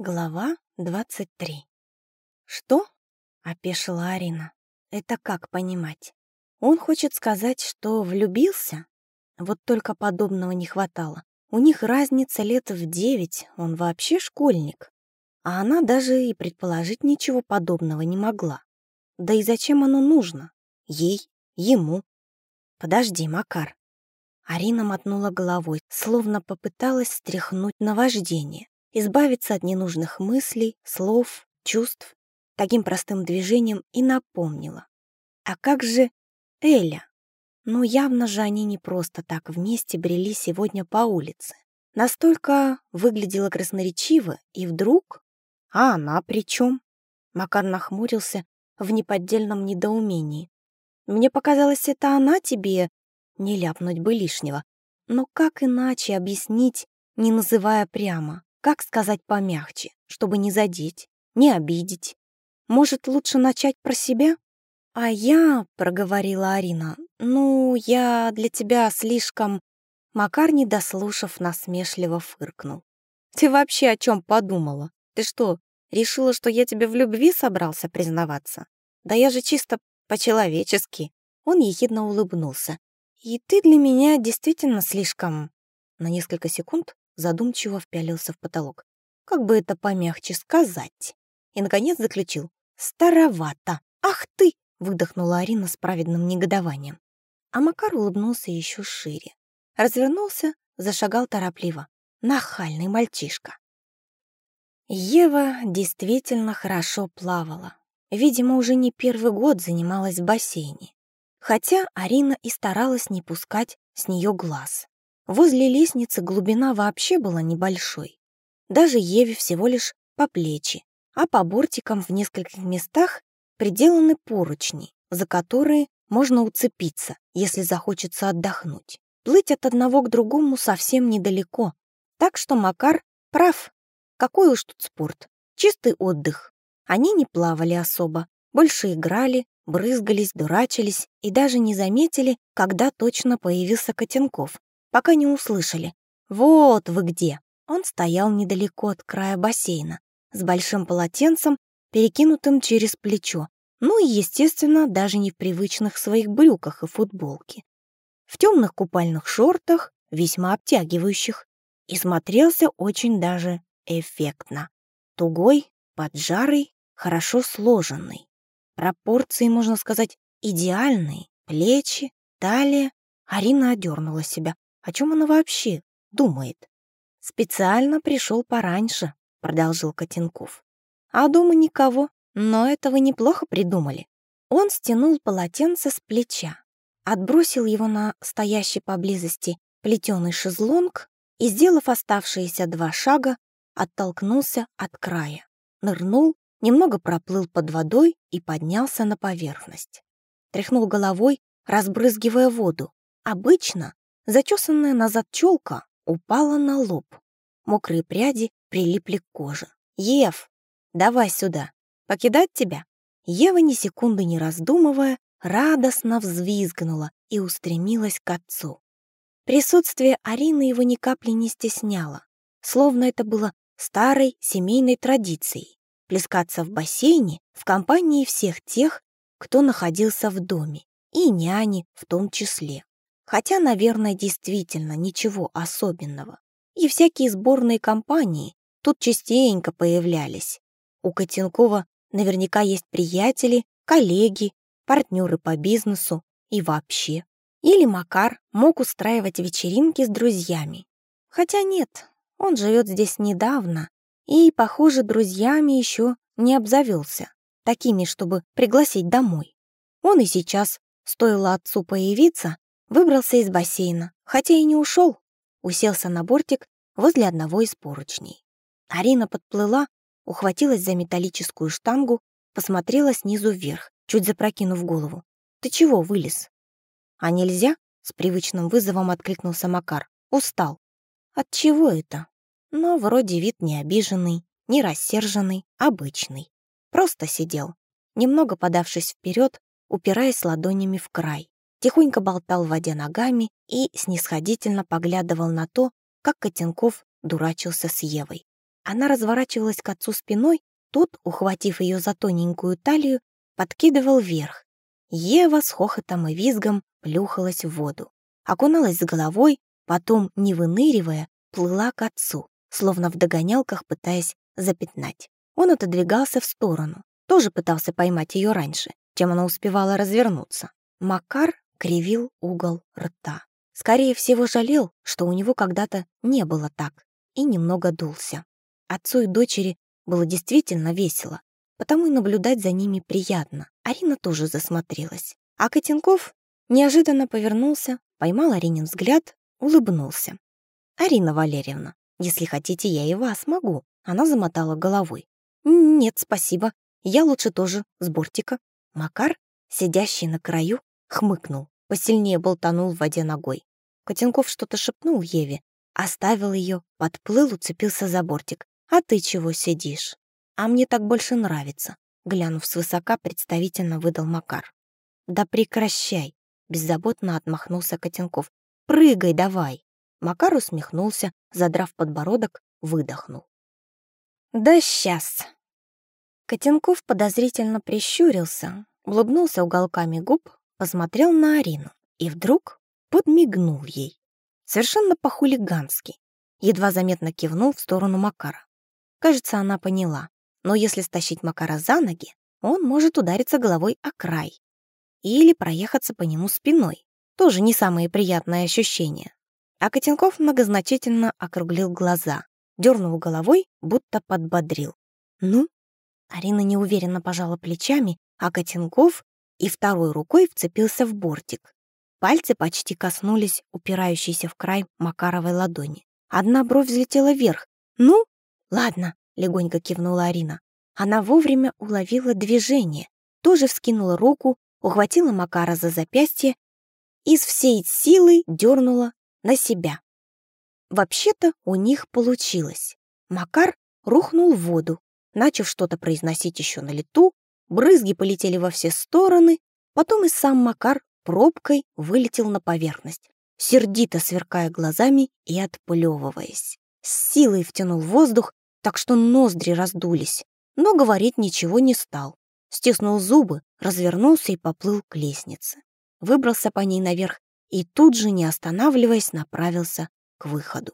Глава 23. «Что?» — опешила Арина. «Это как понимать? Он хочет сказать, что влюбился? Вот только подобного не хватало. У них разница лет в девять, он вообще школьник. А она даже и предположить ничего подобного не могла. Да и зачем оно нужно? Ей, ему. Подожди, Макар. Арина мотнула головой, словно попыталась стряхнуть наваждение избавиться от ненужных мыслей, слов, чувств, таким простым движением и напомнила. А как же Эля? Ну, явно же они не просто так вместе брели сегодня по улице. Настолько выглядела красноречиво, и вдруг... А она при чем? Макар нахмурился в неподдельном недоумении. Мне показалось, это она тебе... Не ляпнуть бы лишнего. Но как иначе объяснить, не называя прямо? Как сказать помягче, чтобы не задеть, не обидеть? Может, лучше начать про себя? А я, — проговорила Арина, — ну, я для тебя слишком... Макар, не дослушав, насмешливо фыркнул. Ты вообще о чем подумала? Ты что, решила, что я тебе в любви собрался признаваться? Да я же чисто по-человечески. Он ехидно улыбнулся. И ты для меня действительно слишком... На несколько секунд задумчиво впялился в потолок. Как бы это помягче сказать? И, наконец, заключил. «Старовато! Ах ты!» — выдохнула Арина с праведным негодованием. А Макар улыбнулся еще шире. Развернулся, зашагал торопливо. Нахальный мальчишка. Ева действительно хорошо плавала. Видимо, уже не первый год занималась в бассейне. Хотя Арина и старалась не пускать с нее глаз. Возле лестницы глубина вообще была небольшой. Даже Еве всего лишь по плечи, а по бортикам в нескольких местах приделаны поручни, за которые можно уцепиться, если захочется отдохнуть. Плыть от одного к другому совсем недалеко. Так что Макар прав. Какой уж тут спорт. Чистый отдых. Они не плавали особо, больше играли, брызгались, дурачились и даже не заметили, когда точно появился Котенков, пока не услышали. «Вот вы где!» Он стоял недалеко от края бассейна, с большим полотенцем, перекинутым через плечо, ну и, естественно, даже не в привычных своих брюках и футболке. В темных купальных шортах, весьма обтягивающих, и смотрелся очень даже эффектно. Тугой, поджарый, хорошо сложенный. Пропорции, можно сказать, идеальные. Плечи, талия. Арина одернула себя. О чем она вообще думает? Специально пришел пораньше, продолжил Котенков. А дома никого, но этого неплохо придумали. Он стянул полотенце с плеча, отбросил его на стоящий поблизости плетеный шезлонг и, сделав оставшиеся два шага, оттолкнулся от края, нырнул, немного проплыл под водой и поднялся на поверхность. Тряхнул головой, разбрызгивая воду. Обычно Зачесанная назад челка упала на лоб. Мокрые пряди прилипли к коже. «Ев, давай сюда. Покидать тебя?» Ева, ни секунды не раздумывая, радостно взвизгнула и устремилась к отцу. Присутствие Арины его ни капли не стесняло, словно это было старой семейной традицией — плескаться в бассейне в компании всех тех, кто находился в доме, и няни в том числе. Хотя, наверное, действительно ничего особенного. И всякие сборные компании тут частенько появлялись. У Котенкова наверняка есть приятели, коллеги, партнеры по бизнесу и вообще. Или Макар мог устраивать вечеринки с друзьями. Хотя нет, он живет здесь недавно и, похоже, друзьями еще не обзавелся, такими, чтобы пригласить домой. Он и сейчас, стоило отцу появиться, Выбрался из бассейна, хотя и не ушел. Уселся на бортик возле одного из поручней. Арина подплыла, ухватилась за металлическую штангу, посмотрела снизу вверх, чуть запрокинув голову. «Ты чего вылез?» «А нельзя?» — с привычным вызовом откликнулся Макар. «Устал». «От чего это?» Но вроде вид не обиженный, не рассерженный, обычный. Просто сидел, немного подавшись вперед, упираясь ладонями в край тихонько болтал в воде ногами и снисходительно поглядывал на то, как Котенков дурачился с Евой. Она разворачивалась к отцу спиной, тот, ухватив ее за тоненькую талию, подкидывал вверх. Ева с хохотом и визгом плюхалась в воду. Окуналась с головой, потом, не выныривая, плыла к отцу, словно в догонялках пытаясь запятнать. Он отодвигался в сторону, тоже пытался поймать ее раньше, чем она успевала развернуться. Макар кривил угол рта. Скорее всего, жалел, что у него когда-то не было так, и немного дулся. Отцу и дочери было действительно весело, потому и наблюдать за ними приятно. Арина тоже засмотрелась. А Котенков неожиданно повернулся, поймал Аринин взгляд, улыбнулся. «Арина Валерьевна, если хотите, я и вас могу». Она замотала головой. «Нет, спасибо. Я лучше тоже с бортика». Макар, сидящий на краю, хмыкнул, посильнее болтанул в воде ногой. Котенков что-то шепнул Еве, оставил ее, подплыл, уцепился за бортик. «А ты чего сидишь?» «А мне так больше нравится», — глянув свысока, представительно выдал Макар. «Да прекращай!» — беззаботно отмахнулся Котенков. «Прыгай давай!» Макар усмехнулся, задрав подбородок, выдохнул. «Да сейчас!» Котенков подозрительно прищурился, улыбнулся уголками губ, посмотрел на Арину и вдруг подмигнул ей. Совершенно по-хулигански. Едва заметно кивнул в сторону Макара. Кажется, она поняла. Но если стащить Макара за ноги, он может удариться головой о край. Или проехаться по нему спиной. Тоже не самые приятные ощущения. А Котенков многозначительно округлил глаза, дернул головой, будто подбодрил. «Ну?» Арина неуверенно пожала плечами, а Котенков и второй рукой вцепился в бортик. Пальцы почти коснулись упирающейся в край Макаровой ладони. Одна бровь взлетела вверх. «Ну, ладно», — легонько кивнула Арина. Она вовремя уловила движение, тоже вскинула руку, ухватила Макара за запястье и с всей силы дернула на себя. Вообще-то у них получилось. Макар рухнул в воду, начав что-то произносить еще на лету, брызги полетели во все стороны, потом и сам Макар пробкой вылетел на поверхность, сердито сверкая глазами и отплевываясь. С силой втянул воздух, так что ноздри раздулись, но говорить ничего не стал. Стиснул зубы, развернулся и поплыл к лестнице. Выбрался по ней наверх и тут же, не останавливаясь, направился к выходу.